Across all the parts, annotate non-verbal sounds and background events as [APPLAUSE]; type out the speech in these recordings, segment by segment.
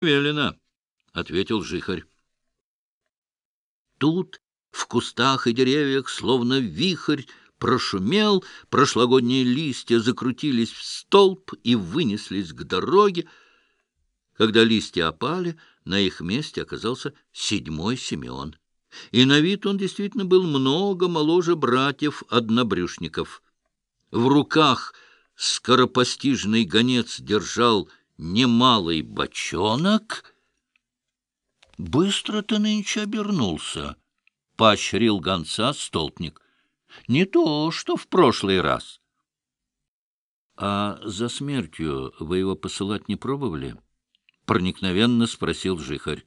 — Велено, — ответил жихарь. Тут в кустах и деревьях, словно вихрь, прошумел, прошлогодние листья закрутились в столб и вынеслись к дороге. Когда листья опали, на их месте оказался седьмой Симеон. И на вид он действительно был много моложе братьев-однобрюшников. В руках скоропостижный гонец держал немалый бочонок. — Быстро ты нынче обернулся, — поощрил гонца столпник. — Не то, что в прошлый раз. — А за смертью вы его посылать не пробовали? — проникновенно спросил жихарь.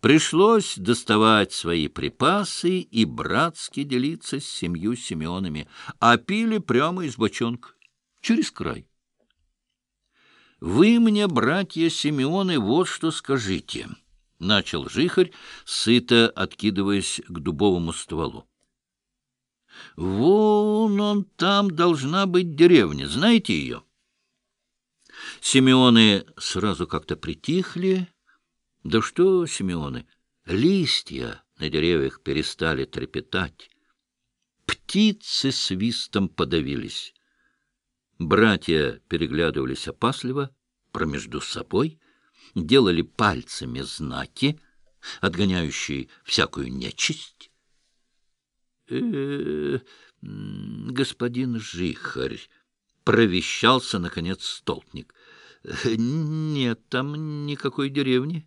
Пришлось доставать свои припасы и братски делиться с семью Симеонами, а пили прямо из бочонка, через край. «Вы мне, братья Симеоны, вот что скажите», — начал жихарь, сыто откидываясь к дубовому стволу. «Вон он там должна быть деревня, знаете ее?» Симеоны сразу как-то притихли. Да что, Симеоны, листья на деревьях перестали трепетать. Птицы свистом подавились. Братья переглядывались опасливо, промежду собой, делали пальцами знаки, отгоняющие всякую нечисть. «Э -э, господин Жихарь, — провещался, наконец, столпник, — нет там никакой деревни,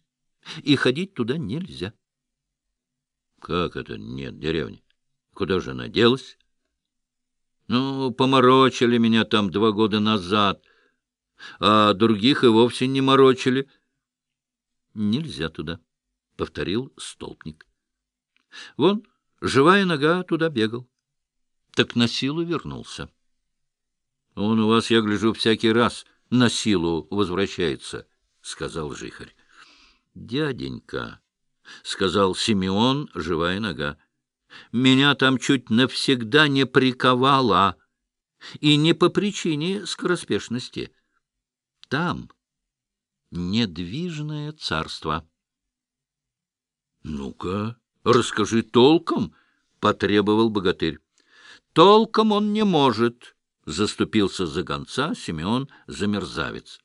и ходить туда нельзя. — Как это нет деревни? Куда же она делась? Ну, поморочили меня там два года назад, а других и вовсе не морочили. — Нельзя туда, — повторил столпник. Вон, живая нога туда бегал. Так на силу вернулся. Он у вас, я гляжу, всякий раз на силу возвращается, — сказал жихарь. — Дяденька, — сказал Симеон, живая нога, — меня там чуть навсегда не приковало, и не по причине скороспешности. Там недвижное царство. — Ну-ка, расскажи толком, — потребовал богатырь. — Толком он не может, — заступился за гонца Симеон Замерзавец.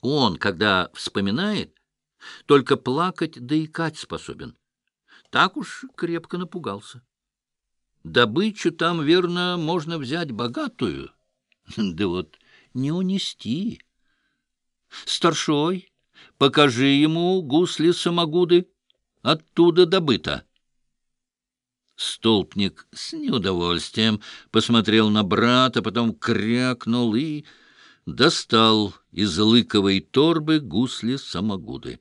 Он, когда вспоминает, только плакать да икать способен. Так уж крепко напугался. Добычу там, верно, можно взять богатую, [LAUGHS] да вот не унести. Старшой, покажи ему гусли самогуды, оттуда добыто. Столпник с неудовольствием посмотрел на брата, потом крякнул и достал из лыковой торбы гусли самогуды.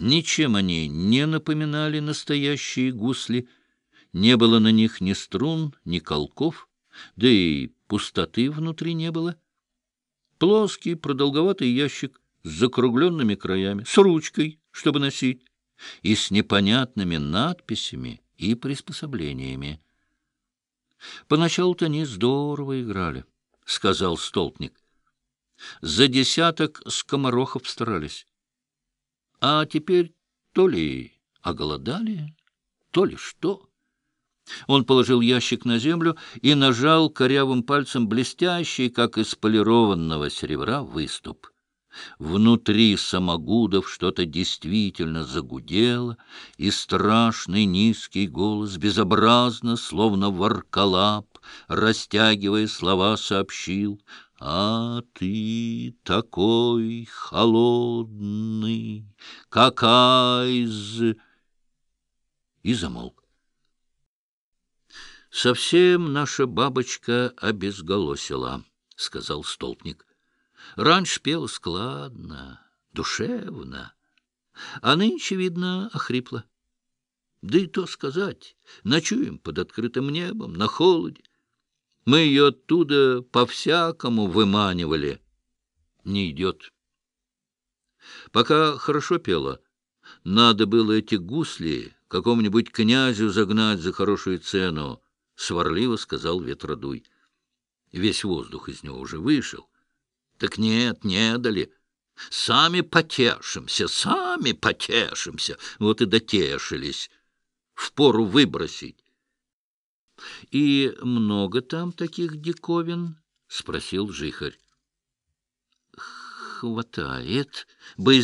Ничем они не напоминали настоящие гусли, не было на них ни струн, ни колков, да и пустоты внутри не было. Плоский продолговатый ящик с закругленными краями, с ручкой, чтобы носить, и с непонятными надписями и приспособлениями. «Поначалу-то они здорово играли», — сказал Столпник. «За десяток скоморохов старались. А теперь то ли оголодали, то ли что. Он положил ящик на землю и нажал корявым пальцем блестящий, как из полированного серебра, выступ. Внутри самогудов что-то действительно загудело, и страшный низкий голос безобразно, словно ворколап, растягивая слова, сообщил — а ты такой холодный, как айз... И замолк. «Совсем наша бабочка обезголосила», — сказал столпник. «Раньше пела складно, душевно, а нынче, видно, охрипла. Да и то сказать, ночуем под открытым небом, на холоде, мы ее оттуда по-всякому выманивали. Не идет. Пока хорошо пела, надо было эти гусли какому-нибудь князю загнать за хорошую цену, — сварливо сказал ветродуй. Весь воздух из него уже вышел. Так нет, не дали. Сами потешимся, сами потешимся. Вот и дотешились. Впору выбросить. — И много там таких диковин? — спросил жихарь. — Хватает. Боязливо